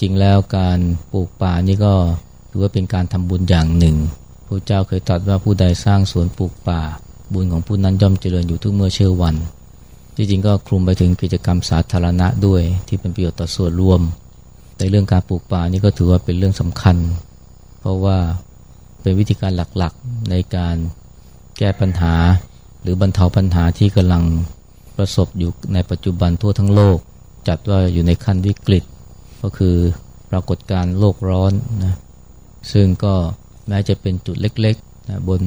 จริงแล้วการปลูกป่านี่ก็ถือว่าเป็นการทำบุญอย่างหนึ่งพระเจ้าเคยตรัสว่าผู้ใดสร้างสวนปลูกป่า บุญของผู้นั้นย่อมเจริญอยู่ทุกเมื่อเชื่อวัน ที่จริงก็คลุมไปถึงกิจกรรมสาธารณะด้วยที่เป็นประโยชน์ต่อส่วนรวมในเรื่องการปลูกป่านี่ก็ถือว่าเป็นเรื่องสำคัญ เพราะว่าเป็นวิธีการหลักๆในการแก้ปัญหา หรือบรรเทาปัญหาที่กำลังประสบอยู่ในปัจจุบันทั่วทั้งโลก จัดว่าอยู่ในขั้นวิกฤต ก็คือปรากฏการโลกร้อนนะซึ่งก็แม้จะเป็นจุดเล็กๆนะบน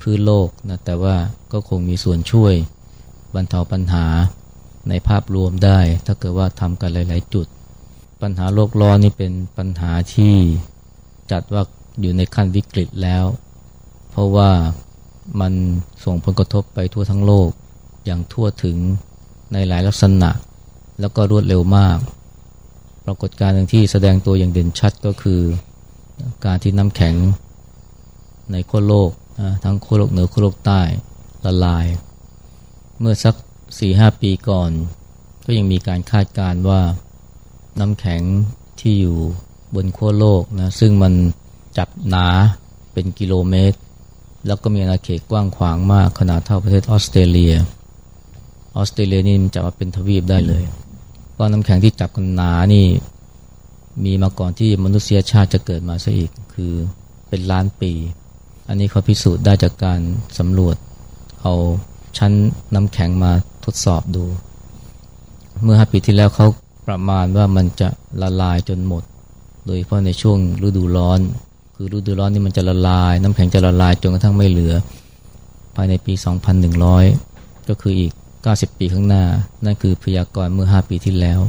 พื้นโลกนะแต่ว่าก็คงมีส่วนช่วยบรรเทาปัญหาในภาพรวมได้ ถ้าเกิดว่าทำกันหลาย ๆ จุด ปัญหาโลกร้อนนี่เป็นปัญหาที่จัดว่าอยู่ในขั้นวิกฤตแล้ว เพราะว่ามันส่งผลกระทบไปทั่วทั้งโลกอย่างทั่วถึงในหลายลักษณะ แล้วก็รวดเร็วมาก รากฏการณ์หนึ่งที่แสดงตัวอย่างเด่นชัดก็คือการที่น้ำแข็งในขั้วโลกทั้งขั้วโลกเหนือขั้วโลกใต้ละลาย เมื่อสักสี่ห้าปีก่อน ก็ยังมีการคาดการณ์ว่าน้ำแข็งที่อยู่บนขั้วโลกนะซึ่งมันจับหนาเป็นกิโลเมตร แล้วก็มีอาณาเขตกว้างขวางมากขนาดเท่าประเทศออสเตรเลีย ออสเตรเลียนี่มันจะมาเป็นทวีปได้เลย ก้อนน้ำแข็งที่จับกันหนานี่ มีมาก่อนที่มนุษยชาติจะเกิดมาซะอีก คือเป็นล้านปี อันนี้เขาพิสูจน์ได้จากการสำรวจ เอาชั้นน้ำแข็งมาทดสอบดู เมื่อห้าปีที่แล้วเขาประมาณว่ามันจะละลายจนหมด โดยเฉพาะในช่วงฤดูร้อน คือฤดูร้อนนี่มันจะละลาย น้ำแข็งจะละลายจนกระทั่งไม่เหลือ ภายในปี 2100 ก็คืออีก 90 ปีข้างหน้า นั่นคือพยากรณ์เมื่อ 5 ปีที่แล้ว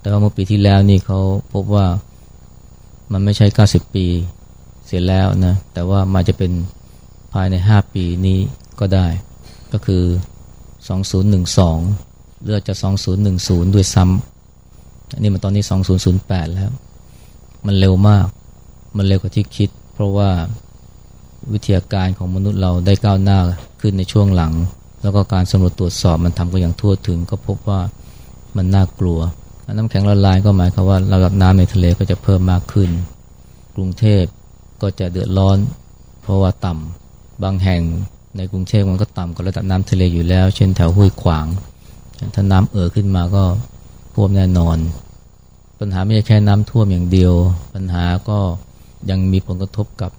แต่ว่าเมื่อปีที่แล้วนี่เขาพบว่ามันไม่ใช่ 90 ปีเสียแล้วนะ แต่ว่ามาจะเป็นภายใน 5 ปีนี้ก็ได้ ก็คือ 2012 เลือจะ 2010 ด้วยซ้ำอันนี้มันตอนนี้ 2008 แล้ว มันเร็วมาก มันเร็วกว่าที่คิด เพราะว่าวิทยาการของมนุษย์เราได้ก้าวหน้าขึ้นในช่วงหลัง แล้วก็การสำรวจตรวจสอบมันทำกันอย่างทั่วถึง ก็พบว่ามันน่ากลัว น้ำแข็งละลายก็หมายความว่าระดับน้ำในทะเลก็จะเพิ่มมากขึ้น กรุงเทพก็จะเดือดร้อน เพราะว่าต่ำบางแห่งในกรุงเทพมันก็ต่ำกว่าระดับน้ำทะเลอยู่แล้ว เช่นแถวห้วยขวาง ถ้าน้ำเอ่อขึ้นมาก็ท่วมแน่นอน ปัญหาไม่ใช่แค่น้ำท่วมอย่างเดียว ปัญหาก็ยังมีผลกระทบกับ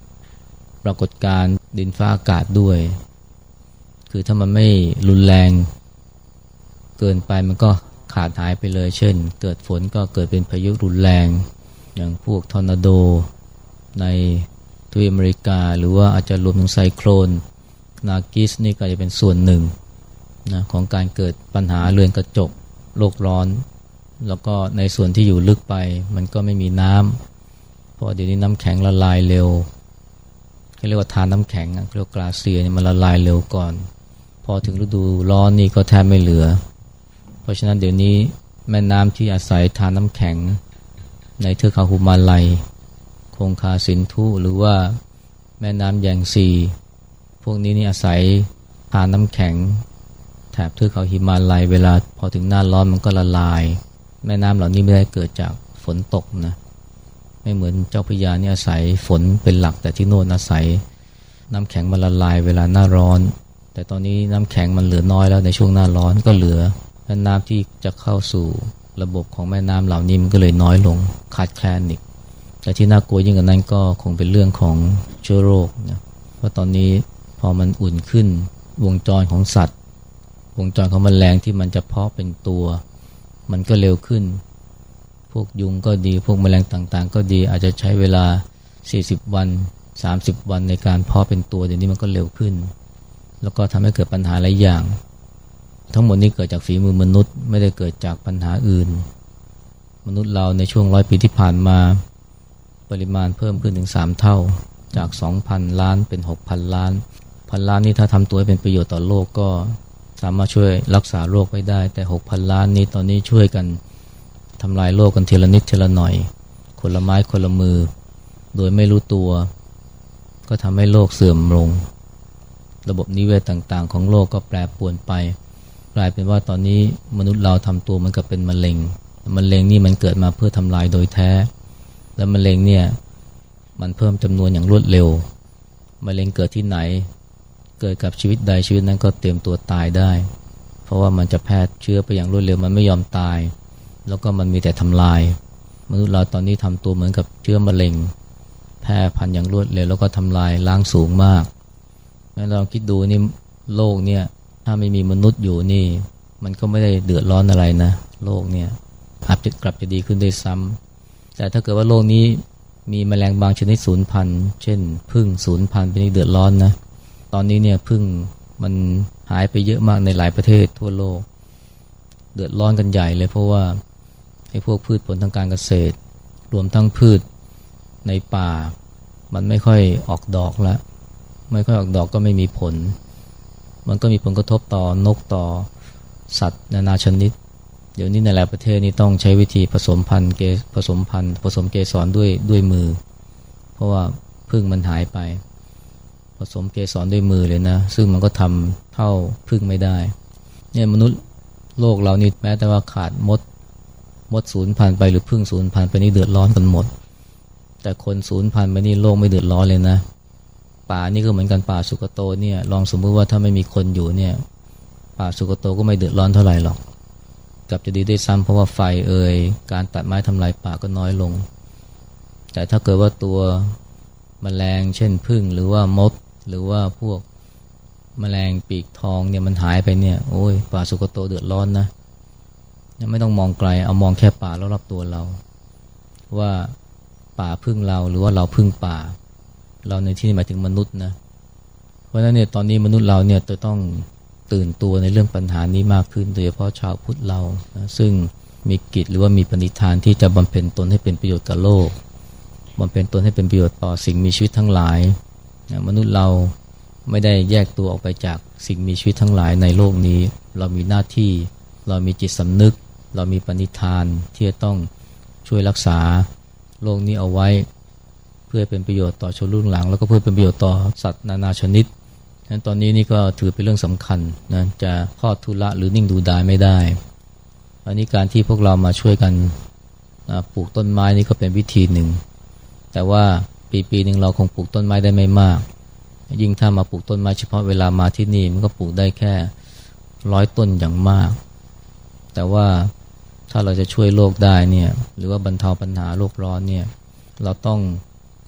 ปรากฏการณ์ดินฟ้าอากาศด้วย คือถ้ามันไม่รุนแรงเกินไปมันก็ขาดหายไปเลย เช่น เกิดฝนก็เกิดเป็นพายุรุนแรง อย่างพวกทอร์นาโดในทวีปอเมริกา หรือว่าอาจจะรวมถึงไซโครน นากิสนี่ก็จะเป็นส่วนหนึ่งนะของการเกิดปัญหาเรือนกระจกโลกร้อน แล้วก็ในส่วนที่อยู่ลึกไป มันก็ไม่มีน้ำเพราะเดี๋ยวนี้น้ำแข็งละลายเร็วเขาเรียกว่าทานน้ำแข็งเรียกกราเซียมันละลายเร็วก่อน อถึงฤดูร้อนนี่ก็แทบไม่เหลือ เพราะฉะนั้นเดี๋ยวนี้แม่น้ำที่อาศัยทานน้ำแข็ง ในเทือกเขาหุมาลัย คงคาสินธุหรือว่าแม่น้ำแยงซีพวกนี้นี่อาศัยทานน้ำแข็ง แถบเทือกเขาหิมาลัย เวลาพอถึงหน้าร้อนมันก็ละลาย แม่น้ำเหล่านี้ไม่ได้เกิดจากฝนตกนะไม่เหมือนเจ้าพยานี่อาศัยฝนเป็นหลักแต่ที่โน่นอาศัย น้ำแข็งมันละลาย เวลาหน้าร้อน แต่ตอนนี้น้ำแข็งมันเหลือน้อยแล้วในช่วงหน้าร้อนก็เหลือและน้ำที่จะเข้าสู่ระบบของแม่น้ำเหล่านี้มันก็เลยน้อยลงขาดแคลนอีกแต่ที่น่ากลัวยิ่งกว่านั้นก็คงเป็นเรื่องของเชื้อโรคนะเพราะตอนนี้พอมันอุ่นขึ้นวงจรของสัตว์ วงจรของมแมลงที่มันจะเพาะเป็นตัว มันก็เร็วขึ้น พวกยุงก็ดีพวกมแมลงต่างๆ ก็ดีอาจจะใช้เวลา 40 วัน 30 วันในการเพาะเป็นตัวเดี๋ยวนี้มันก็เร็วขึ้น แล้วก็ทำให้เกิดปัญหาหลายอย่าง ทั้งหมดนี้เกิดจากฝีมือมนุษย์ ไม่ได้เกิดจากปัญหาอื่น มนุษย์เราในช่วงร้อยปีที่ผ่านมา ปริมาณเพิ่มขึ้นถึง 3 เท่า จาก 2,000 ล้านเป็น 6,000 ล้าน พันล้านนี้ถ้าทำตัวให้เป็นประโยชน์ต่อโลกก็สามารถช่วยรักษาโรคไว้ได้ แต่ 6,000 ล้านนี้ตอนนี้ช่วยกันทำลายโลกกันทีละนิดทีละหน่อย คนละไม้คนละมือ โดยไม่รู้ตัว ก็ทำให้โลกเสื่อมลง ระบบนิเวศต่างๆ ของโลกก็แปรปรวนไป กลายเป็นว่าตอนนี้มนุษย์เราทำตัวมันกับเป็นมะเร็งมะเร็งนี่มันเกิดมาเพื่อทำลายโดยแท้ แล้วมะเร็งเนี่ยมันเพิ่มจำนวนอย่างรวดเร็วมะเร็งเกิดที่ไหน เกิดกับชีวิตใดชีวิตนั้นก็เตรียมตัวตายได้ เพราะว่ามันจะแพร่เชื้อไปอย่างรวดเร็วมันไม่ยอมตาย แล้วก็มันมีแต่ทำลาย มนุษย์เราตอนนี้ทำตัวเหมือนกับเชื้อมะเร็ง แพร่พันธุ์อย่างรวดเร็วแล้วก็ทำลายล้างสูงมาก เราคิดดูนี่โลกเนี่ย ถ้าไม่มีมนุษย์อยู่นี่ มันก็ไม่ได้เดือดร้อนอะไรนะ โลกเนี่ยอาจจะกลับจะดีขึ้นได้ซ้ำแต่ถ้าเกิดว่าโลกนี้มีแมลงบางชนิดสูญพันธุ์เช่นพึ่งสูญพันธุ์เป็นเดือดร้อนนะ ตอนนี้เนี่ยพึ่งมันหายไปเยอะมากในหลายประเทศทั่วโลก เดือดร้อนกันใหญ่เลยเพราะว่าไอ้พวกพืชผลทางการเกษตร รวมทั้งพืชในป่า มันไม่ค่อยออกดอกแล้ว ไม่ค่อยออกดอกก็ไม่มีผล มันก็มีผลกระทบต่อนกต่อสัตว์นานาชนิด เดี๋ยวนี้ในหลายประเทศนี่ต้องใช้วิธีผสมพันธุ์เกผสมพันธุ์ผสมเกสรด้วยด้วยมือ เพราะว่าพึ่งมันหายไป ผสมเกสรด้วยมือเลยนะ ซึ่งมันก็ทำเท่าพึ่งไม่ได้เนี่ยมนุษย์โลกเรานี่แม้แต่ว่าขาดมดมดศูนย์พันไปหรือพึ่งศูนย์พันไปนี่เดือดร้อนกันหมด แต่คนศูนย์พันไปนี่โลกไม่เดือดร้อนเลยนะ ป่านี่ก็เหมือนกันป่าสุกโตเนี่ยลองสมมติว่าถ้าไม่มีคนอยู่เนี่ย ป่าสุกโตก็ไม่เดือดร้อนเท่าไหร่หรอกกับจะดีได้ซ้ำเพราะว่าไฟเอ่ยการตัดไม้ทำลายป่าก็น้อยลง แต่ถ้าเกิดว่าตัวมแมลงเช่นพึ่งหรือว่ามด หรือว่าพวกมแมลงปีกทองเนี่ยมันหายไปเนี่ยโอ้ยป่าสุกโตเดือดร้อนนะยังไม่ต้องมองไกลเอามองแค่ป่ารอบๆตัวเรา ว่าป่าพึ่งเราหรือว่าเราพึ่งป่า เราในที่นี้หมายถึงมนุษย์นะ เพราะฉะนั้นเนี่ยตอนนี้มนุษย์เราเนี่ยจะต้องตื่นตัวในเรื่องปัญหานี้มากขึ้น โดยเฉพาะชาวพุทธเรานะซึ่งมีกิจหรือว่ามีปณิธานที่จะบำเพ็ญตนให้เป็นประโยชน์กับโลกบำเพ็ญตนให้เป็นประโยชน์ต่อสิ่งมีชีวิตทั้งหลายนะมนุษย์เราไม่ได้แยกตัวออกไปจากสิ่งมีชีวิตทั้งหลายในโลกนี้ เรามีหน้าที่ เรามีจิตสำนึก เรามีปณิธานที่จะต้องช่วยรักษาโลกนี้เอาไว้ เพื่อเป็นประโยชน์ต่อชนรุ่นหลัง แล้วก็เพื่อเป็นประโยชน์ต่อสัตว์นานาชนิดนั้นตอนนี้นี่ก็ถือเป็นเรื่องสำคัญนะจะทอดทุละหรือนิ่งดูดายไม่ได้ อันนี้การที่พวกเรามาช่วยกันปลูกต้นไม้นี่ก็เป็นวิธีหนึ่ง แต่ว่าปีปีหนึ่งเราคงปลูกต้นไม้ได้ไม่มาก ยิ่งถ้ามาปลูกต้นไม้เฉพาะเวลามาที่นี่มันก็ปลูกได้แค่ร้อยต้นอย่างมาก แต่ว่าถ้าเราจะช่วยโลกได้เนี่ยหรือว่าบรรเทาปัญหาโลกร้อนเนี่ยเราต้อง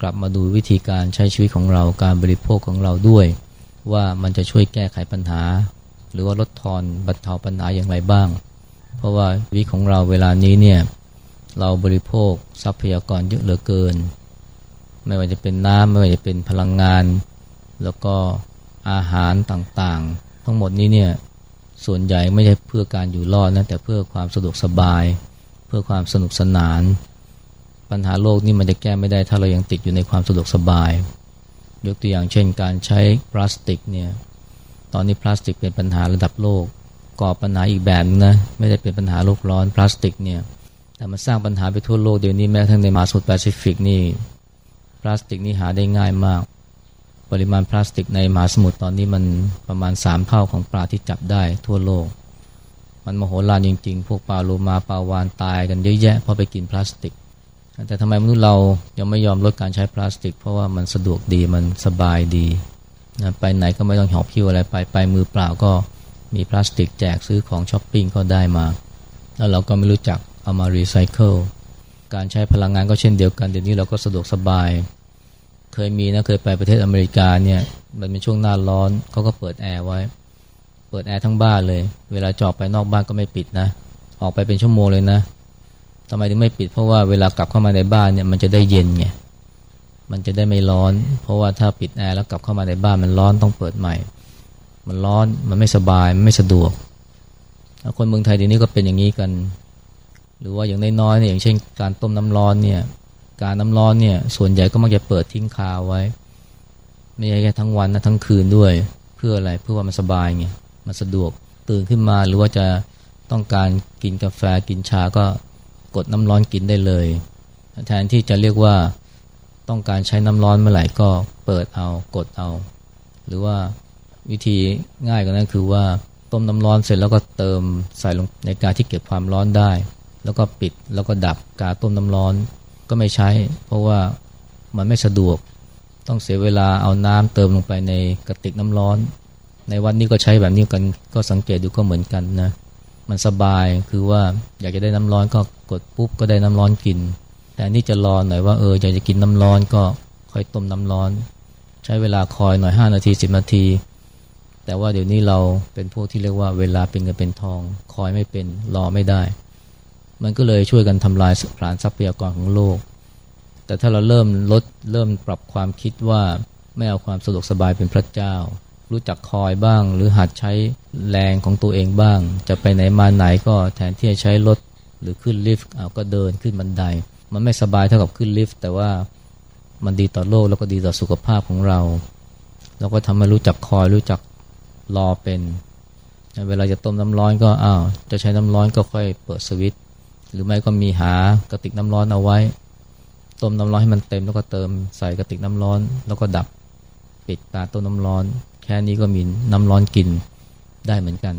กลับมาดูวิธีการใช้ชีวิตของเราการบริโภคของเราด้วย ว่ามันจะช่วยแก้ไขปัญหา หรือว่าลดทอนบรรเทาปัญหาอย่างไรบ้าง เพราะว่าวิของเราเวลานี้เนี่ยเราบริโภคทรัพยากรเยอะเหลือเกิน ไม่ว่าจะเป็นน้ำไม่ว่าจะเป็นพลังงาน แล้วก็อาหารต่างๆ ทั้งหมดนี้เนี่ยส่วนใหญ่ไม่ใช่เพื่อการอยู่รอดนะแต่เพื่อความสะดวกสบาย เพื่อความสนุกสนาน ปัญหาโลกนี่มันจะแก้ไม่ได้ถ้าเรายังติดอยู่ในความสะดวกสบาย ยกตัวอย่างเช่นการใช้พลาสติกเนี่ยตอนนี้พลาสติกเป็นปัญหาระดับโลกก่อปัญหาอีกแบบนะไม่ได้เป็นปัญหาโลกร้อนพลาสติกเนี่ยแต่มันสร้างปัญหาไปทั่วโลกเดี๋ยวนี้แม้ทั้งในมหาสมุทรแปซิฟิกนี่พลาสติกนี่หาได้ง่ายมาก ปริมาณพลาสติกในมหาสมุทรตอนนี้มันประมาณสามเท่าของปลาที่จับได้ทั่วโลก มันมโหฬารจริงๆ พวกปลาโลมาปลาวาฬตายกันเยอะแยะเพราะไปกินพลาสติก แต่ทำไมมนุษย์เรายังไม่ยอมลดการใช้พลาสติก เพราะว่ามันสะดวกดีมันสบายดีนะไปไหนก็ไม่ต้องหอบหิ้วอะไรไปไปมือเปล่าก็มีพลาสติกแจกซื้อของช้อปปิ้งก็ได้มา แล้วเราก็ไม่รู้จักเอามารีไซเคิลการใช้พลังงานก็เช่นเดียวกันเดี๋ยวนี้เราก็สะดวกสบาย เคยมีนะเคยไปประเทศอเมริกาเนี่ยมันเป็นช่วงหน้าร้อนเขาก็เปิดแอร์ไว้ เปิดแอร์ทั้งบ้านเลย เวลาออกไปนอกบ้านก็ไม่ปิดนะ ออกไปเป็นชั่วโมงเลยนะ ทำไมถึงไม่ปิดเพราะว่าเวลากลับเข้ามาในบ้านเนี่ยมันจะได้เย็นไงมันจะได้ไม่ร้อน เพราะว่าถ้าปิดแอร์แล้วกลับเข้ามาในบ้านมันร้อนต้องเปิดใหม่ มันร้อนมันไม่สบายมันไม่สะดวกคนเมืองไทยเดี๋ยวนี้ก็เป็นอย่างนี้กัน หรือว่าอย่างน้อยๆเนี่ยอย่างเช่นการต้มน้ำร้อนเนี่ยการน้ำร้อนเนี่ยส่วนใหญ่ก็มักจะเปิดทิ้งคาไว้ ไม่ใช่แค่ทั้งวันนะทั้งคืนด้วย เพื่ออะไรเพื่อว่ามันสบายไงมันสะดวกตื่นขึ้นมาหรือว่าจะต้องการกินกาแฟกินชาก็ กดน้ำร้อนกินได้เลย แทนที่จะเรียกว่าต้องการใช้น้ำร้อนเมื่อไหร่ก็เปิดเอากดเอา หรือว่าวิธีง่ายกว่านั้นคือว่าต้มน้ำร้อนเสร็จแล้วก็เติมใส่ลงในกาที่เก็บความร้อนได้ แล้วก็ปิดแล้วก็ดับกาต้มน้ำร้อนก็ไม่ใช้ เพราะว่ามันไม่สะดวก ต้องเสียเวลาเอาน้ำเติมลงไปในกระติกน้ำร้อน ในวันนี้ก็ใช้แบบนี้กันก็สังเกตดูก็เหมือนกันนะ มันสบายคือว่าอยากจะได้น้ำร้อนก็กดปุ๊บก็ได้น้ำร้อนกิน แต่นี่จะรอหน่อยว่าเอออยากจะกินน้ำร้อนก็ค่อยต้มน้ำร้อน ใช้เวลาคอยหน่อย 5 นาที 10 นาที แต่ว่าเดี๋ยวนี้เราเป็นพวกที่เรียกว่าเวลาเป็นเงินเป็นทอง คอยไม่เป็นรอไม่ได้ มันก็เลยช่วยกันทำลายผลานทรัพยากรของโลก แต่ถ้าเราเริ่มลดเริ่มปรับความคิดว่าไม่เอาความสะดวกสบายเป็นพระเจ้า รู้จักคอยบ้าง หรือหัดใช้แรงของตัวเองบ้าง จะไปไหนมาไหนก็แทนที่จะใช้รถหรือขึ้นลิฟต์เอาก็เดินขึ้นบันได มันไม่สบายเท่ากับขึ้นลิฟต์แต่ว่ามันดีต่อโลกแล้วก็ดีต่อสุขภาพของเรา เราก็ทำให้รู้จักคอยรู้จักรอเป็น เวลาจะต้มน้ำร้อนก็อ้าวจะใช้น้ำร้อนก็ค่อยเปิดสวิตช์หรือไม่ก็มีหากระติกน้ำร้อนเอาไว้ ต้มน้ำร้อนให้มันเต็มแล้วก็เติมใส่กระติกน้ำร้อน แล้วก็ดับปิดตาต้มน้ำร้อน ค่นี้ก็มีน้ำร้อนกินได้เหมือนกัน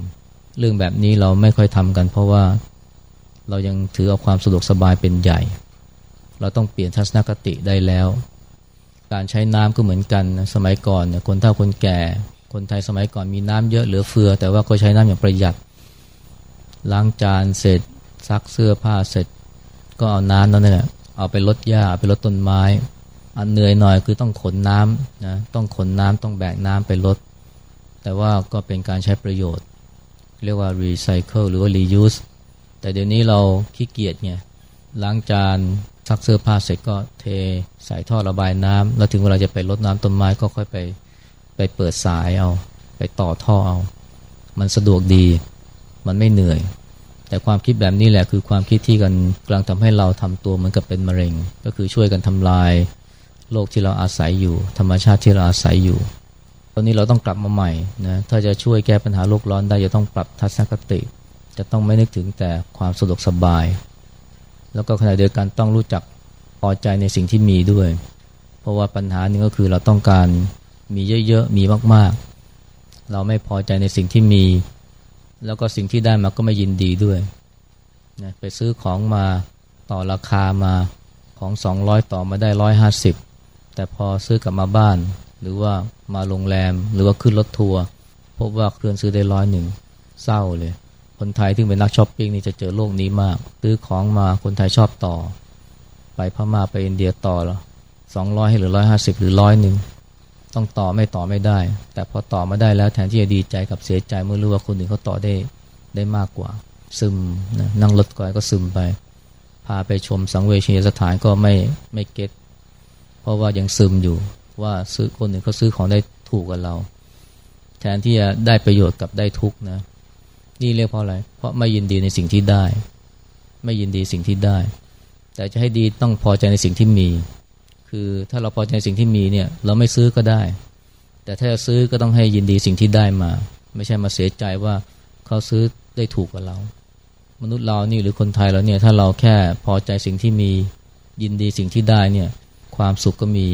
เรื่องแบบนี้เราไม่ค่อยทำกัน เพราะว่าเรายังถือเอาความสะดวกสบายเป็นใหญ่ เราต้องเปลี่ยนทัศนคติได้แล้ว การใช้น้ำก็เหมือนกันนะสมัยก่อนเนี่ยคนเฒ่าคนแก่ คนไทยสมัยก่อนมีน้ำเยอะเหลือเฟือ แต่ว่าก็ใช้น้ำอย่างประหยัด ล้างจานเสร็จซักเสื้อผ้าเสร็จ ก็เอาน้ำนั่นแหละเอาไปลดหญ้าไปลดต้นไม้ อันเหนื่อยหน่อยคือต้องขนน้ำนะต้องขนน้ำต้องแบกน้ำไปลด แต่ว่าก็เป็นการใช้ประโยชน์ เรียกว่า recycle หรือว่า reuse แต่เดี๋ยวนี้เราขี้เกียจไงล้างจานซักเสื้อผ้าเสร็จก็เทใส่ท่อระบายน้ำแล้วถึงเวลาจะไปลดน้ำต้นไม้ก็ค่อยไปไปเปิดสายเอา ไปต่อท่อเอา มันสะดวกดี มันไม่เหนื่อย แต่ความคิดแบบนี้แหละคือความคิดที่กันกำลังทำให้เราทำตัวเหมือนกับเป็นมะเร็ง ก็คือช่วยกันทำลาย โลกที่เราอาศัยอยู่ ธรรมชาติที่เราอาศัยอยู่ ตอนนี้เราต้องกลับมาใหม่นะถ้าจะช่วยแก้ปัญหาโลกร้อนได้จะต้องปรับทัศนคติ จะต้องไม่นึกถึงแต่ความสะดวกสบาย แล้วก็ขณะเดียวกันต้องรู้จักพอใจในสิ่งที่มีด้วย เพราะว่าปัญหาหนึ่งก็คือเราต้องการมีเยอะๆมีมากๆ เราไม่พอใจในสิ่งที่มี แล้วก็สิ่งที่ได้มาก็ไม่ยินดีด้วยนะไปซื้อของมาต่อราคามาของ 200 ต่อมาได้ 150 แต่พอซื้อกลับมาบ้าน หรือว่ามาโรงแรม หรือว่าขึ้นรถทัวร์พบว่าเคลื่อนซื้อได้ร้อยหนึ่งเศร้าเลย คนไทยที่เป็นนักช้อปปิ้งนี่จะเจอโลกนี้มาก ซื้อของมาคนไทยชอบต่อ ไปพม่าไปอินเดียต่อแล้วสองร้อยหรือร้อยห้าสิบหรือร้อยหนึ่งต้องต่อไม่ต่อไม่ได้ แต่พอต่อมาได้แล้วแทนที่จะดีใจกับเสียใจเมื่อรู้ว่าคนอื่นเขาต่อได้ได้มากกว่า ซึมนะนั่งรถก่อยก็ซึมไป พาไปชมสังเวชนียสถานก็ไม่ไม่เก็ต เพราะว่ายังซึมอยู่ว่าซื้อคนหนึ่งเขาซื้อของได้ถูกกว่าเรา แทนที่จะได้ประโยชน์กับได้ทุกนะ นี่เรียกเพราะอะไร เพราะไม่ยินดีในสิ่งที่ได้ ไม่ยินดีสิ่งที่ได้ แต่จะให้ดีต้องพอใจในสิ่งที่มี คือถ้าเราพอใจในสิ่งที่มีเนี่ย เราไม่ซื้อก็ได้ แต่ถ้าจะซื้อก็ต้องให้ยินดีสิ่งที่ได้มา ไม่ใช่มาเสียใจว่าเขาซื้อได้ถูกกว่าเรา มนุษย์เรานี่หรือคนไทยเราเนี่ยถ้าเราแค่พอใจสิ่งที่มียินดีสิ่งที่ได้เนี่ย ความสุขก็มี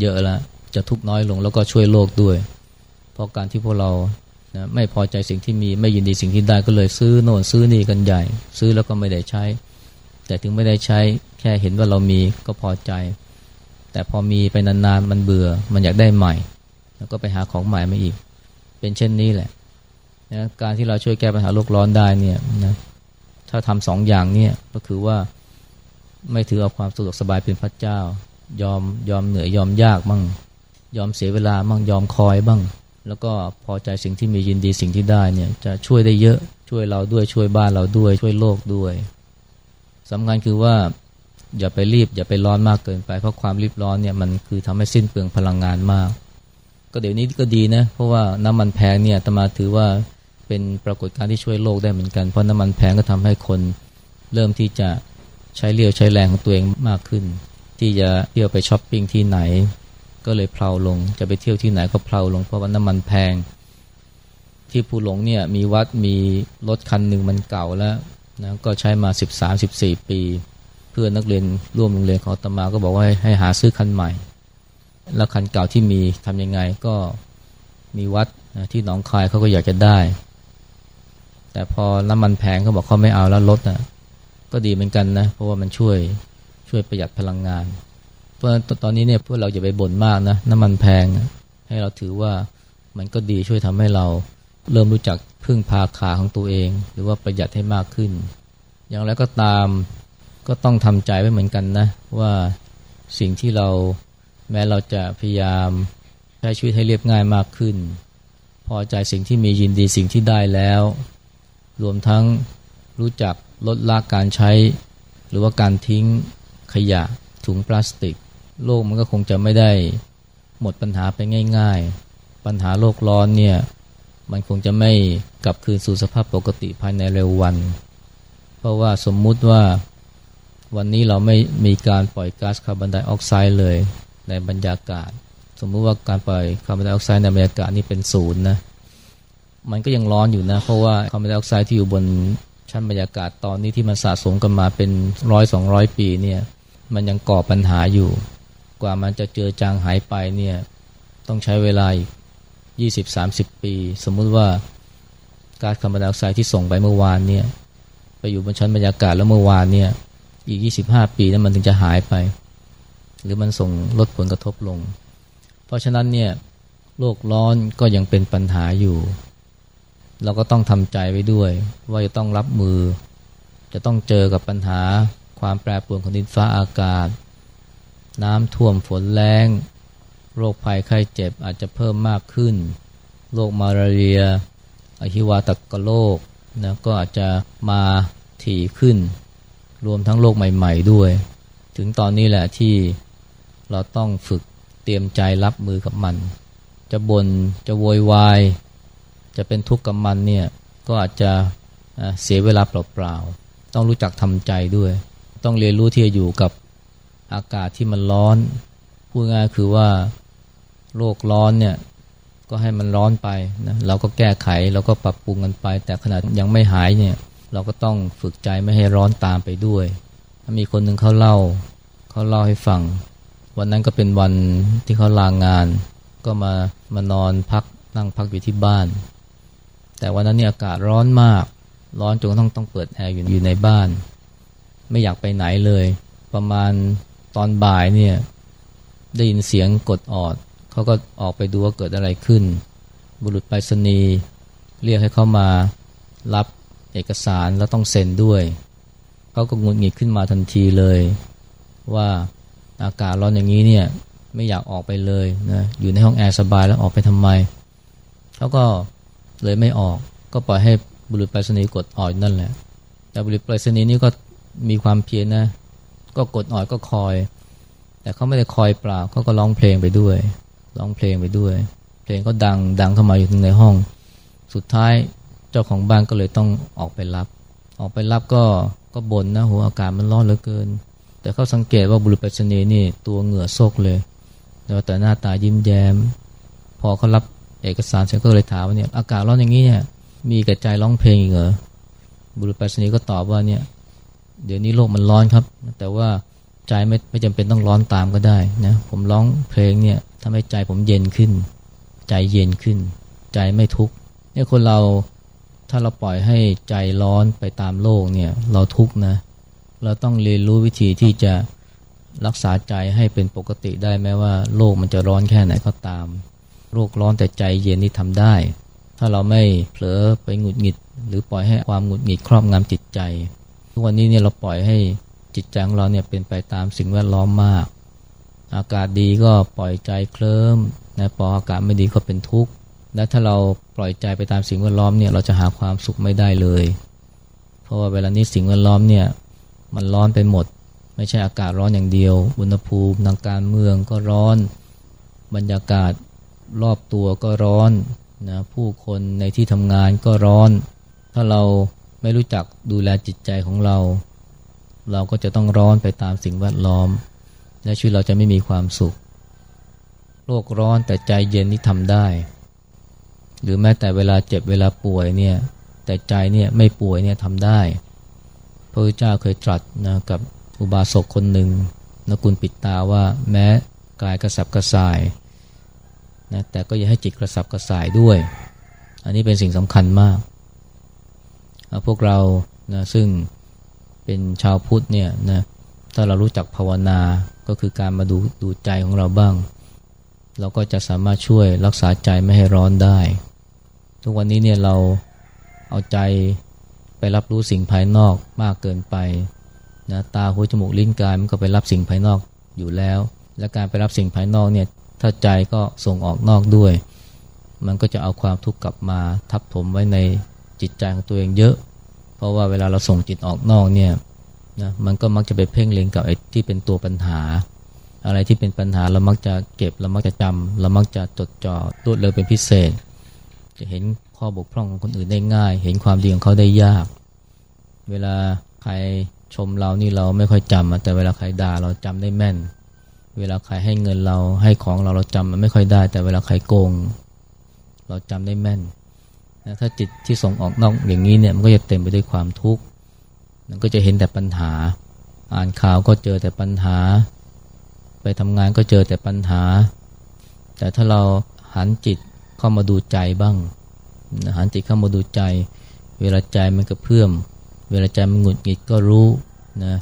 เยอะแล้วจะทุกน้อยลงแล้วก็ช่วยโลกด้วย เพราะการที่พวกเรานะไม่พอใจสิ่งที่มีไม่ยินดีสิ่งที่ได้ก็เลยซื้อโน่นซื้อนี่กันใหญ่ ซื้อแล้วก็ไม่ได้ใช้ แต่ถึงไม่ได้ใช้แค่เห็นว่าเรามีก็พอใจ แต่พอมีไปนานๆมันเบื่อมันอยากได้ใหม่ แล้วก็ไปหาของใหม่มาอีก เป็นเช่นนี้แหละนะการที่เราช่วยแก้ปัญหาโลกร้อนได้เนี่ยนะถ้าทำสองอย่างเนี่ยก็คือว่าไม่ถือเอาความสะดวกสบายเป็นพระเจ้า ยอมยอมเหนื่อยยอมยากบ้างยอมเสียเวลาบ้างยอมคอยบ้าง แล้วก็พอใจสิ่งที่มียินดีสิ่งที่ได้เนี่ยจะช่วยได้เยอะช่วยเราด้วยช่วยบ้านเราด้วย ช่วยโลกด้วยสำคัญคือว่าอย่าไปรีบอย่าไปร้อนมากเกินไปเพราะความรีบร้อนเนี่ยมันคือทำให้สิ้นเปลืองพลังงานมาก ก็เดี๋ยวนี้ก็ดีนะ เพราะว่าน้ำมันแพงเนี่ยตมาถือว่าเป็นปรากฏการณ์ที่ช่วยโลกได้เหมือนกัน เพราะน้ำมันแพงก็ทำให้คนเริ่มที่จะใช้เรี่ยวใช้แรงของตัวเองมากขึ้น ที่จะเที่ยวไปช้อปปิ้งที่ไหน ก็เลยเพลาลง จะไปเที่ยวที่ไหนก็เพลาลงเพราะว่าน้ำมันแพง ที่ภูหลงเนี่ยมีวัดมีรถคันหนึ่งมันเก่าแล้วนะก็ใช้มา 13-14 ปี เพื่อนนักเรียนร่วมโรงเรียนของตมาก็บอกว่าให้หาซื้อคันใหม่ แล้วคันเก่าที่มีทำยังไงก็มีวัดนะที่หนองคายเขาก็อยากจะได้ แต่พอน้ำมันแพงเขาบอกเขาไม่เอาแล้วรถนะก็ดีเหมือนกันนะ เพราะว่ามันช่วย ช่วยประหยัดพลังงาน เพราะตอนนี้เนี่ยพวกเราอย่าไปบ่นมากนะน้ำมันแพง ให้เราถือว่ามันก็ดีช่วยทำให้เราเริ่มรู้จักพึ่งพาขาของตัวเอง หรือว่าประหยัดให้มากขึ้น อย่างไรก็ตามก็ต้องทำใจไว้เหมือนกันนะว่าสิ่งที่เราแม้เราจะพยายามใช้ชีวิตให้เรียบง่ายมากขึ้น พอใจสิ่งที่มียินดีสิ่งที่ได้แล้ว รวมทั้งรู้จักลดละการใช้ หรือว่าการทิ้ง ขยะถุงพลาสติก โลกมันก็คงจะไม่ได้หมดปัญหาไปง่าย ๆ ปัญหาโลกร้อนเนี่ยมันคงจะไม่กลับคืนสู่สภาพปกติภายในเร็ววัน เพราะว่าสมมุติว่าวันนี้เราไม่มีการปล่อยก๊าซคาร์บอนไดออกไซด์เลยในบรรยากาศ สมมุติว่าการปล่อยคาร์บอนไดออกไซด์ในบรรยากาศนี่เป็นศูนย์นะมันก็ยังร้อนอยู่นะ เพราะว่าคาร์บอนไดออกไซด์ที่อยู่บนชั้นบรรยากาศตอนนี้ที่มันสะสมกันมาเป็นร้อยสองร้อยปีเนี่ย มันยังก่อปัญหาอยู่ กว่ามันจะเจือจางหายไปเนี่ยต้องใช้เวลาอีก20-30 ปี สมมุติว่าก๊าซคาร์บอนไดออกไซด์ที่ส่งไปเมื่อวานเนี่ยไปอยู่บนชั้นบรรยากาศแล้วเมื่อวานเนี่ยอีก 25 ปีนั้นมันถึงจะหายไป หรือมันส่งลดผลกระทบลง เพราะฉะนั้นเนี่ยโลกร้อนก็ยังเป็นปัญหาอยู่ เราก็ต้องทำใจไว้ด้วย ว่าจะต้องรับมือ จะต้องเจอกับปัญหา ความแปรปรวนของดินฟ้าอากาศ น้ำท่วมฝนแรงโรคภัยไข้เจ็บอาจจะเพิ่มมากขึ้น โรคมาลาเรียอหิวาตกโรคนะก็อาจจะมาถี่ขึ้น รวมทั้งโรคใหม่ ๆด้วย ถึงตอนนี้แหละที่เราต้องฝึกเตรียมใจรับมือกับมัน จะบน่นจะโวยวาย จะเป็นทุกข์กับมันเนี่ยก็อาจจะเสียเวลาเปล่าๆ ต้องรู้จักทำใจด้วย ต้องเรียนรู้ที่จะอยู่กับอากาศที่มันร้อน พูดง่ายคือว่าโลกร้อนเนี่ยก็ให้มันร้อนไปนะเราก็แก้ไขเราก็ปรับปรุงกันไป แต่ขนาดยังไม่หายเนี่ยเราก็ต้องฝึกใจไม่ให้ร้อนตามไปด้วยมีคนหนึ่งเขาเล่าเขาเล่าให้ฟัง วันนั้นก็เป็นวันที่เขาลางงาน ก็มามานอนพักนั่งพักอยู่ที่บ้าน แต่วันนั้นเนี่ยอากาศร้อนมาก ร้อนจนต้องต้องเปิดแอร์อยู่อยู่ในบ้าน ไม่อยากไปไหนเลย ประมาณตอนบ่ายเนี่ยได้ยินเสียงกดออด เขาก็ออกไปดูว่าเกิดอะไรขึ้น บุรุษไปรษณีย์เรียกให้เขามารับเอกสารแล้วต้องเซ็นด้วย เขาก็งุนงิดขึ้นมาทันทีเลย ว่าอากาศร้อนอย่างนี้เนี่ยไม่อยากออกไปเลยนะอยู่ในห้องแอร์สบายแล้วออกไปทำไม เขาก็เลยไม่ออก ก็ปล่อยให้บุรุษไปรษณีย์กดออดนั่นแหละแต่บุรุษไปรษณีย์นี่ก็ มีความเพียรนะ ก็กดออดก็คอย แต่เขาไม่ได้คอยเปล่าเขาก็ร้องเพลงไปด้วยร้องเพลงไปด้วย เพลงก็ดังดังเข้ามาอยู่ในห้อง สุดท้ายเจ้าของบ้านก็เลยต้องออกไปรับ ออกไปรับก็ก็บ่นนะหัวอากาศมันร้อนเหลือเกิน แต่เขาสังเกตว่าบุรุษไปรษณีย์นี่ตัวเหงื่อโซกเลยแต่หน้าตายิ้มแย้ม พอเขารับเอกสารเสร็จก็เลยถามว่าเนี่ยอากาศร้อนอย่างนี้เนี่ยมีกระจายร้องเพลงอีกเหรอบุรุษไปรษณีย์ก็ตอบว่าเนี่ย เดี๋ยวนี้โลกมันร้อนครับ แต่ว่าใจไม่ไม่จำเป็นต้องร้อนตามก็ได้นะผมร้องเพลงเนี่ยทำให้ใจผมเย็นขึ้น ใจเย็นขึ้น ใจไม่ทุกข์เนี่ยคนเราถ้าเราปล่อยให้ใจร้อนไปตามโลกเนี่ยเราทุกข์นะเราต้องเรียนรู้วิธีที่จะรักษาใจให้เป็นปกติได้แม้ว่าโลกมันจะร้อนแค่ไหนก็ตามโลกร้อนแต่ใจเย็นนี่ทำได้ ถ้าเราไม่เผลอไปหงุดหงิด หรือปล่อยให้ความหงุดหงิดครอบงำจิตใจ ทุกวันนี้เนี่ยเราปล่อยให้จิตใจของเราเนี่ยเป็นไปตามสิ่งแวดล้อมมาก อากาศดีก็ปล่อยใจเคลิ้มนะพออากาศไม่ดีก็เป็นทุกข์และถ้าเราปล่อยใจไปตามสิ่งแวดล้อมเนี่ยเราจะหาความสุขไม่ได้เลย เพราะว่าเวลานี้สิ่งแวดล้อมเนี่ยมันร้อนไปหมด ไม่ใช่อากาศร้อนอย่างเดียวอุณหภูมิทางการเมืองก็ร้อน บรรยากาศรอบตัวก็ร้อนนะผู้คนในที่ทำงานก็ร้อน ถ้าเรา ไม่รู้จักดูแลจิตใจของเรา เราก็จะต้องร้อนไปตามสิ่งแวดล้อม และชีวิตเราจะไม่มีความสุข โลกร้อนแต่ใจเย็นนี่ทำได้ หรือแม้แต่เวลาเจ็บเวลาป่วยเนี่ยแต่ใจเนี่ยไม่ป่วยเนี่ยทำได้ พระพุทธเจ้าเคยตรัสนะกับอุบาสกคนหนึ่งนกุลปิดตาว่าแม้กายกระสับกระส่ายนะแต่ก็อย่าให้จิตกระสับกระส่ายด้วย อันนี้เป็นสิ่งสำคัญมาก พวกเรานะซึ่งเป็นชาวพุทธเนี่ยนะถ้าเรารู้จักภาวนาก็คือการมาดูดูใจของเราบ้าง เราก็จะสามารถช่วยรักษาใจไม่ให้ร้อนได้ ทุกวันนี้เนี่ยเราเอาใจไปรับรู้สิ่งภายนอกมากเกินไปนะตาหูจมูกลิ้นกายมันก็ไปรับสิ่งภายนอกอยู่แล้ว และการไปรับสิ่งภายนอกเนี่ยถ้าใจก็ส่งออกนอกด้วย มันก็จะเอาความทุกข์กลับมาทับถมไว้ใน จิตใจของตัวเองเยอะ เพราะว่าเวลาเราส่งจิตออกนอกเนี่ยนะมันก็มักจะไปเพ่งเล็งกับไอ้ที่เป็นตัวปัญหา อะไรที่เป็นปัญหาเรามักจะเก็บเรามักจะจำเรามักจะจดจ่อรวดเร็วเป็นพิเศษ จะเห็นข้อบกพร่องของคนอื่นได้ง่าย เห็นความดีของเขาได้ยาก เวลาใครชมเรานี่เราไม่ค่อยจำแต่เวลาใครด่าเราจำได้แม่น เวลาใครให้เงินเราให้ของเราเราจำมันไม่ค่อยได้ แต่เวลาใครโกง เราจำได้แม่น นะถ้าจิตที่ส่งออกนอกอย่างนี้เนี่ยมันก็จะเต็มไปด้วยความทุกข์มันก็จะเห็นแต่ปัญหา อ่านข่าวก็เจอแต่ปัญหา ไปทำงานก็เจอแต่ปัญหา แต่ถ้าเราหันจิตเข้ามาดูใจบ้างหันจิตเข้ามาดูใจ เวลาใจมันกระเพื่อม เวลาใจมันหงุดหงิดก็รู้นะ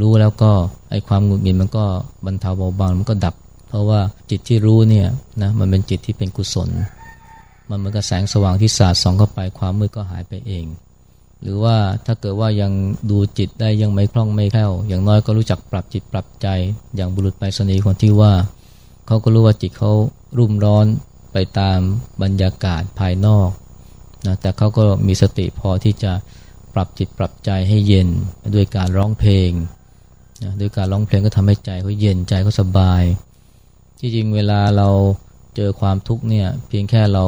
รู้แล้วก็ไอความหงุดหงิดมันก็บรรเทาเบาบางมันก็ดับ เพราะว่าจิตที่รู้เนี่ยนะมันเป็นจิตที่เป็นกุศล มันเหมือนกับแสงสว่างที่สาดส่องเข้าไปความมืดก็หายไปเอง หรือว่าถ้าเกิดว่ายังดูจิตได้ยังไม่คล่องไม่แคล่วอย่างน้อยก็รู้จักปรับจิตปรับใจอย่างบุรุษไปสนีคนที่ว่าเขาก็รู้ว่าจิตเขารุ่มร้อนไปตามบรรยากาศภายนอกนะแต่เขาก็มีสติพอที่จะปรับจิตปรับใจให้เย็นด้วยการร้องเพลงนะด้วยการร้องเพลงก็ทำให้ใจเขาเย็นใจเขาสบาย ที่จริงเวลาเราเจอความทุกข์เนี่ยเพียงแค่เรา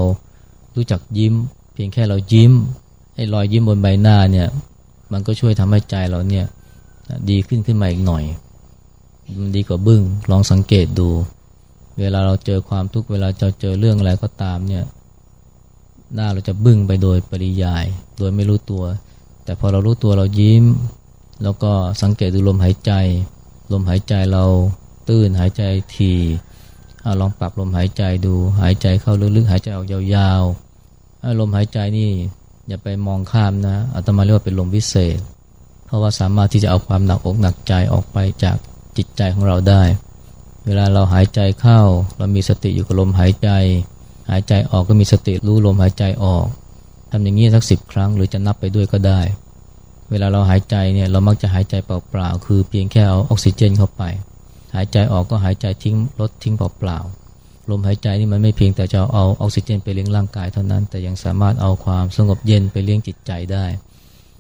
รู้จักยิ้ม เพียงแค่เรายิ้มให้รอยยิ้มบนใบหน้าเนี่ย มันก็ช่วยทำให้ใจเราเนี่ยดีขึ้นขึ้นมาอีกหน่อยมันดีกว่าบึง้งลองสังเกตดู เวลาเราเจอความทุกข์เวลาเราเจอเรื่องอะไรก็ตามเนี่ย หน้าเราจะบึ้งไปโดยปริยาย โดยไม่รู้ตัว แต่พอเรารู้ตัวเรายิ้ม แล้วก็สังเกตดูลมหายใจ ลมหายใจเราตื้นหายใจที เอาลองปรับลมหายใจดู หายใจเข้าลึกๆ หายใจออกยาวๆลมหายใจนี่อย่าไปมองข้ามนะอาตมาเรียกว่าเป็นลมวิเศษ เพราะว่าสามารถที่จะเอาความหนักอกหนักใจออกไปจากจิตใจของเราได้ เวลาเราหายใจเข้า เรามีสติอยู่กับลมหายใจ หายใจออกก็มีสติรู้ลมหายใจออกทำอย่างนี้สักสิบครั้งหรือจะนับไปด้วยก็ได้ เวลาเราหายใจเนี่ยเรามักจะหายใจเปล่าๆ คือเพียงแค่เอาออกซิเจนเข้าไป หายใจออกก็หายใจทิ้งลดทิ้งเปล่าๆลมหายใจนี่มันไม่เพียงแต่จะเอาออกซิเจนไปเลี้ยงร่างกายเท่านั้น แต่ยังสามารถเอาความสงบเย็นไปเลี้ยงจิตใจได้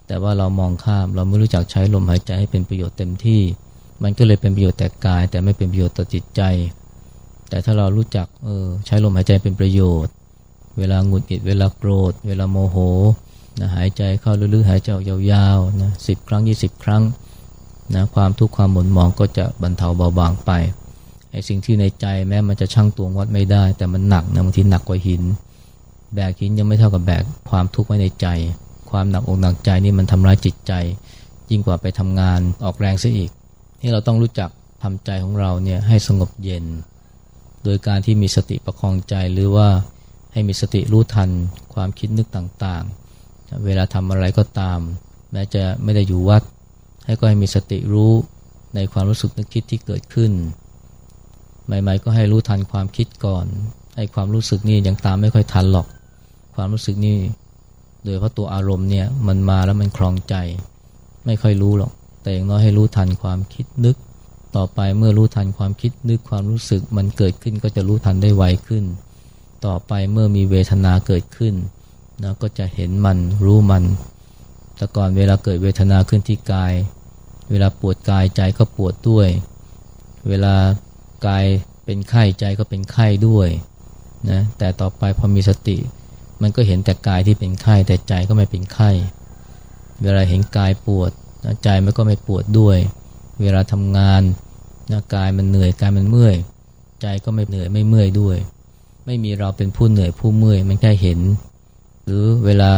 แต่ว่าเรามองข้ามเราไม่รู้จักใช้ลมหายใจให้เป็นประโยชน์เต็มที่ มันก็เลยเป็นประโยชน์แต่กาย แต่ไม่เป็นประโยชน์ต่อจิตใจ แต่ถ้าเรารู้จักเออใช้ลมหายใจเป็นประโยชน์ เวลาหงุดหงิดเวลาโกรธ เวลาโมโหนะหายใจเข้าลึกๆหายใจออกยาวๆนะสิบครั้งยี่สิบครั้ง นะความทุกข์ความหม่นหมองก็จะบรรเทาเบาบางไปไอ้สิ่งที่ในใจแม้มันจะชั่งตวงวัดไม่ได้ แต่มันหนักนะบางทีหนักกว่าหิน แบกหินยังไม่เท่ากับแบกความทุกข์ไว้ในใจ ความหนักอกหนักใจนี่มันทำร้ายจิตใจ ยิ่งกว่าไปทำงานออกแรงซะอีกนี่เราต้องรู้จักทำใจของเราเนี่ยให้สงบเย็น โดยการที่มีสติประคองใจหรือว่าให้มีสติรู้ทันความคิดนึกต่างๆ เวลาทำอะไรก็ตาม แม้จะไม่ได้อยู่วัด ให้ก็ให้มีสติรู้ในความรู้สึกนึกคิดที่เกิดขึ้น ใหม่ๆ ก็ให้รู้ทันความคิดก่อนไอ้ความรู้สึกนี่ยังตามไม่ค่อยทันหรอก ความรู้สึกนี่โดยเพราะตัวอารมณ์เนี่ยมันมาแล้วมันคลองใจ ไม่ค่อยรู้หรอก แต่อย่างน้อยให้รู้ทันความคิดนึก ต่อไปเมื่อรู้ทันความคิดนึกความรู้สึกมันเกิดขึ้นก็จะรู้ทันได้ไวขึ้น ต่อไปเมื่อมีเวทนาเกิดขึ้นนะก็จะเห็นมันรู้มัน แต่ก่อนเวลาเกิดเวทนาขึ้นที่กาย เวลาปวดกายใจก็ปวดด้วย เวลากายเป็นไข้ใจก็เป็นไข้ด้วยนะแต่ต่อไปพอมีสติ มันก็เห็นแต่กายที่เป็นไข้แต่ใจก็ไม่เป็นไข้ เวลาเห็นกายปวดใจมันก็ไม่ปวดด้วย เวลาทำงานนะกายมันเหนื่อยกายมันเมื่อย ใจก็ไม่เหนื่อยไม่เมื่อยด้วย ไม่มีเราเป็นผู้เหนื่อยผู้เมื่อยมันแค่เห็น หรือเวลา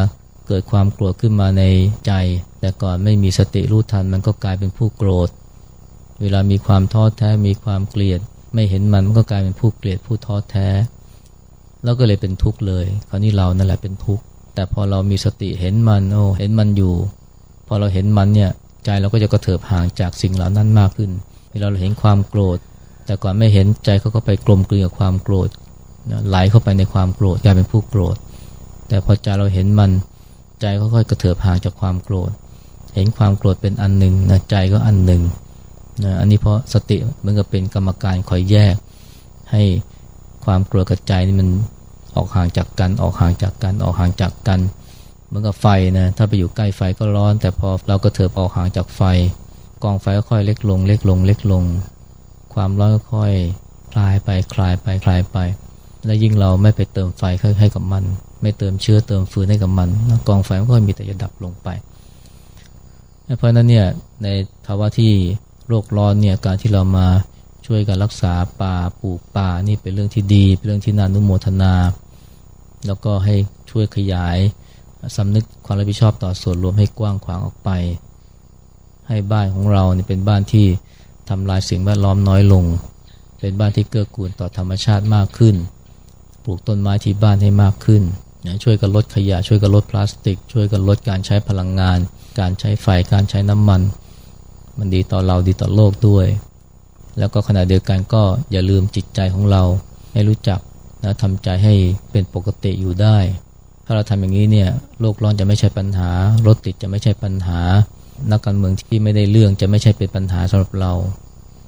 เกิดความโกรธขึ้นมาในใจ แต่ก่อนไม่มีสติรู้ทันมันก็กลายเป็นผู้โกรธ เวลามีความท้อแท้มีความเกลียด ไม่เห็นมันมันก็กลายเป็นผู้เกลียดผู้ท้อแท้ แล้วก็เลยเป็นทุกข์เลย คราวนี้เรานั่นแหละเป็นทุกข์ แต่พอเรามีสติเห็นมันโอ้เห็นมันอยู่ พอเราเห็นมันเนี่ยใจเราก็จะกระเถิบห่างจากสิ่งเหล่านั้นมากขึ้น เวลาเราเห็นความโกรธ แต่ก่อนไม่เห็นใจเขาก็ไปกลมกลืนกับความโกรธไหลเข้าไปในความโกรธกลายเป็นผู้โกรธ แต่พอใจเราเห็นมัน ใจก็ค่อยกระเถิบห่างจากความโกรธ เห็นความโกรธเป็นอันหนึ่งนะใจก็อันหนึ่งนะอันนี้เพราะสติเหมือนกับเป็นกรรมการคอยแยก ให้ความโกรธกับใจนี่มันออกห่างจากกันออกห่างจากกันออกห่างจากกันเหมือนกับไฟนะถ้าไปอยู่ใกล้ไฟก็ร้อน แต่พอเราก็เถิบออกห่างจากไฟ กองไฟก็ค่อยเล็กลง เล็กลง เล็กลง ความร้อนก็ค่อยคลายไปคลายไปคลายไป และยิ่งเราไม่ไปเติมไฟให้กับมัน ไม่เติมเชื้อเติมฟืนให้กับมันกองไฟมันก็มีแต่จะดับลงไป เพราะนั้นเนี่ยในภาวะที่โรคร้อนเนี่ยการที่เรามาช่วยกันรักษาป่าปลูกป่านี่เป็นเรื่องที่ดีเป็นเรื่องที่นานุโมทนา แล้วก็ให้ช่วยขยายสำนึกความรับผิดชอบต่อส่วนรวมให้กว้างขวางออกไป ให้บ้านของเราเนี่ยเป็นบ้านที่ทำลายสิ่งแวดล้อมน้อยลง เป็นบ้านที่เกื้อกูลต่อธรรมชาติมากขึ้น ปลูกต้นไม้ที่บ้านให้มากขึ้น นะช่วยกันลดขยะ ช่วยกันลดพลาสติก ช่วยกันลดการใช้พลังงาน การใช้ไฟการใช้น้ำมัน มันดีต่อเราดีต่อโลกด้วย แล้วก็ขณะเดียวกันก็อย่าลืมจิตใจของเรา ให้รู้จักนะทำใจให้เป็นปกติอยู่ได้ ถ้าเราทำอย่างนี้เนี่ยโลกร้อนจะไม่ใช่ปัญหารถติดจะไม่ใช่ปัญหา นักการเมืองที่ไม่ได้เรื่องจะไม่ใช่เป็นปัญหาสำหรับเรา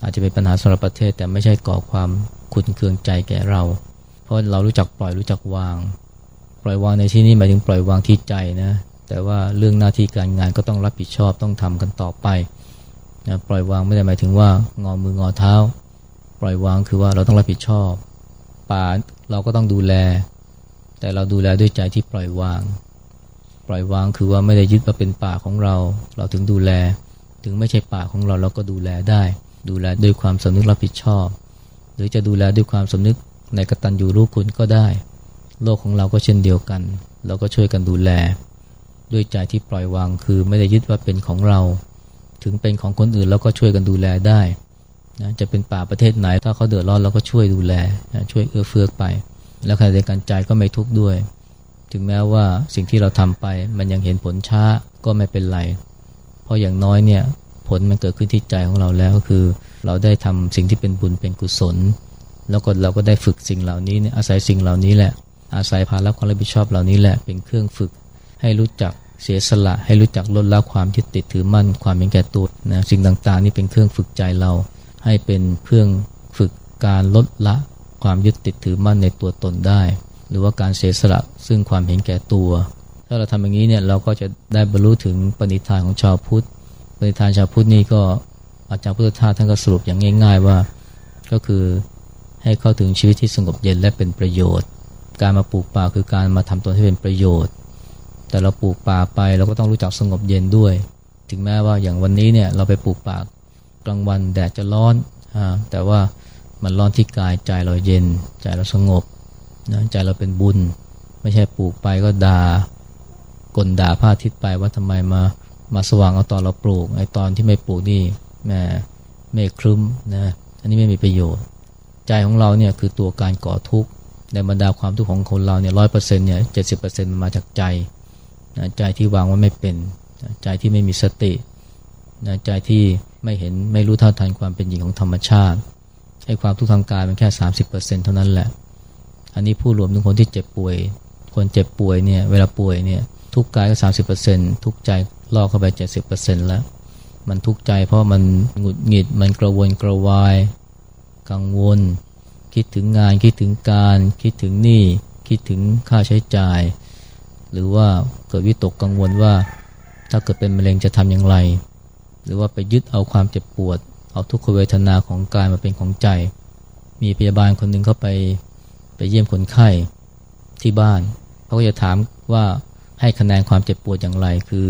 อาจจะเป็นปัญหาสำหรับประเทศแต่ไม่ใช่ก่อความขุนเคืองใจแก่เรา เพราะเรารู้จักปล่อยรู้จักวาง ล่อยวางในที่นี้หมายถึงปล่อยวางที่ใจนะแต่ว่าเรื่องหน้าที่การงานก็ต้องรับผิดชอบต้องทำกันต่อไปนะปล่อยวางไม่ได้หมายถึงว่างอมืองอเท้า ปล่อยวางคือว่าเราต้องรับผิดชอบป่าเราก็ต้องดูแล แต่เราดูแลด้วยใจที่ปล่อยวาง ปล่อยวางคือว่าไม่ได้ยึดว่าเป็นป่าของเรา เราถึงดูแล ถึงไม่ใช่ป่าของเราเราก็ดูแลได้ ดูแลด้วยความสำนึกรับผิดชอบ หรือจะดูแลด้วยความสำนึกในกตัญญูรู้คุณก็ได้ โลกของเราก็เช่นเดียวกัน เราก็ช่วยกันดูแล ด้วยใจที่ปล่อยวางคือไม่ได้ยึดว่าเป็นของเรา ถึงเป็นของคนอื่นเราก็ช่วยกันดูแลได้นะจะเป็นป่าประเทศไหนถ้าเขาเดือดร้อนเราก็ช่วยดูแลนะช่วยเอื้อเฟื้อไป แล้วขณะเดียวกันใจก็ไม่ทุกข์ด้วย ถึงแม้ว่าสิ่งที่เราทำไปมันยังเห็นผลช้าก็ไม่เป็นไร เพราะอย่างน้อยเนี่ยผลมันเกิดขึ้นที่ใจของเราแล้วก็คือ เราได้ทำสิ่งที่เป็นบุญเป็นกุศล แล้วก็เราก็ได้ฝึกสิ่งเหล่านี้เนี่ยอาศัยสิ่งเหล่านี้แหละ อาศัยภาระความรับผิดชอบเหล่านี้แหละเป็นเครื่องฝึก ให้รู้จักเสียสละ ให้รู้จักลดละความยึดติดถือมั่นความเป็นแก่ตัวนะสิ่งต่างๆ นี่เป็นเครื่องฝึกใจเรา ให้เป็นเครื่องฝึกการลดละความยึดติดถือมั่นในตัวตนได้ หรือว่าการเสียสละซึ่งความเห็นแก่ตัว ถ้าเราทำอย่างนี้เนี่ยเราก็จะได้บรรลุถึงปณิธานของชาวพุทธปณิธานชาวพุทธนี่ก็อาจารย์พุทธทาสท่านก็สรุปอย่างง่าย ๆว่า ก็คือให้เข้าถึงชีวิตที่สงบเย็นและเป็นประโยชน์ การมาปลูกป่าคือการมาทำตัวให้เป็นประโยชน์ แต่เราปลูกป่าไปเราก็ต้องรู้จักสงบเย็นด้วย ถึงแม้ว่าอย่างวันนี้เนี่ยเราไปปลูกป่ากลางวันแดดจะร้อนอแต่ว่ามันร้อนที่กายใจเราเย็นใจเราสงบนะใจเราเป็นบุญ ไม่ใช่ปลูกไปก็ดา่ากลด่าผ้าทิศไปว่าทำไมมามาสว่างเอาตอนเราปลูกไอ้ตอนที่ไม่ปลูกนี่แม่เมฆครึ้มนะอันนี้ไม่มีประโยชน์ ใจของเราเนี่ยคือตัวการก่อทุกข์ ในบรรดาความทุกข์ของคนเราเนี่ยร้อยเปอร์เซ็นต์เนี่ยเจ็ดสิบเปอร์เซ็นต์มาจากใจนะใจที่วางว่าไม่เป็นนะใจที่ไม่มีสตินะใจที่ไม่เห็นไม่รู้เท่าทันความเป็นจริงของธรรมชาติให้ความทุกข์ทางกายเป็นแค่สามสิบเปอร์เซ็นต์เท่านั้นแหละ อันนี้ผู้รวมถึงคนที่เจ็บป่วย คนเจ็บป่วยเนี่ยเวลาป่วยเนี่ยทุกกายก็สามสิบเปอร์เซ็นต์ทุกใจล่อเข้าไปเจ็ดสิบเปอร์เซ็นต์แล้ว มันทุกข์ใจเพราะมันหงุดหงิดมันกระวนกระวาย กังวล คิดถึงงานคิดถึงการ คิดถึงหนี้คิดถึงค่าใช้จ่าย หรือว่าเกิดวิตกกังวลว่า ถ้าเกิดเป็นมะเร็งจะทำอย่างไร หรือว่าไปยึดเอาความเจ็บปวด เอาทุกขเวทนาของกายมาเป็นของใจ มีพยาบาลคนหนึ่งเข้าไปไปเยี่ยมคนไข้ที่บ้านเขาก็จะถามว่าให้คะแนนความเจ็บปวดอย่างไร คือ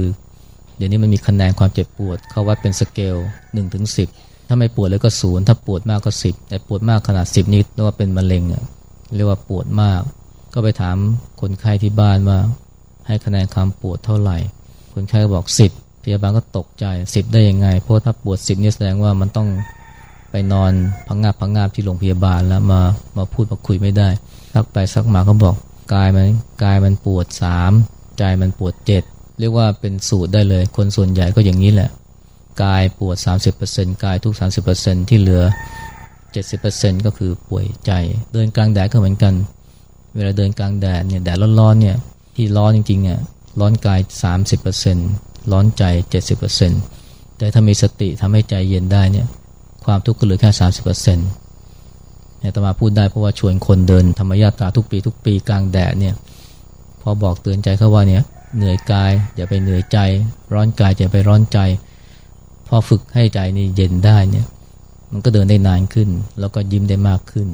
เดี๋ยวนี้มันมีคะแนนความเจ็บปวด เขาวัดเป็นสเกล1นถึงสิ ถ้าไม่ปวดเลยก็ศูนย์ถ้าปวดมากก็สิบแต่ปวดมากขนาดสิบนี่เรียกว่าเป็นมะเร็งเรียกว่าปวดมาก ก็ไปถามคนไข้ที่บ้านว่า ให้คะแนนความปวดเท่าไหร่ คนไข้ก็บอกสิบพยาบาลก็ตกใจสิบได้ยังไง เพราะถ้าปวดสิบนี่แสดงว่ามันต้องไปนอนพังงาบพังงาบที่โรงพยาบาลแล้วมามาพูดมาคุยไม่ได้สักไปสักมาก็บอกกายมันกายมันปวดสามใจมันปวดเจ็ดเรียกว่าเป็นสูตรได้เลย คนส่วนใหญ่ก็อย่างนี้แหละ กายปวด 30%กายทุก 30%ที่เหลือ 70%ก็คือป่วยใจ เดินกลางแดดก็เหมือนกัน เวลาเดินกลางแดดเนี่ยแดดร้อนๆเนี่ยที่ร้อนจริงๆเนี่ยร้อนกาย 30%ร้อนใจ 70%แต่ถ้ามีสติทำให้ใจเย็นได้เนี่ยความทุกข์ก็เหลือแค่ 30%เนี่ยตมาพูดได้เพราะว่าชวนคนเดินธรรมยาตราทุกปีทุกปีกลางแดดเนี่ยพอบอกเตือนใจเขาว่าเนี่ยเหนื่อยกายอย่าไปเหนื่อยใจ ร้อนกายอย่าไปร้อนใจ พอฝึกให้ใจนี่เย็นได้เนี่ย มันก็เดินได้นานขึ้น แล้วก็ยิ้มได้มากขึ้น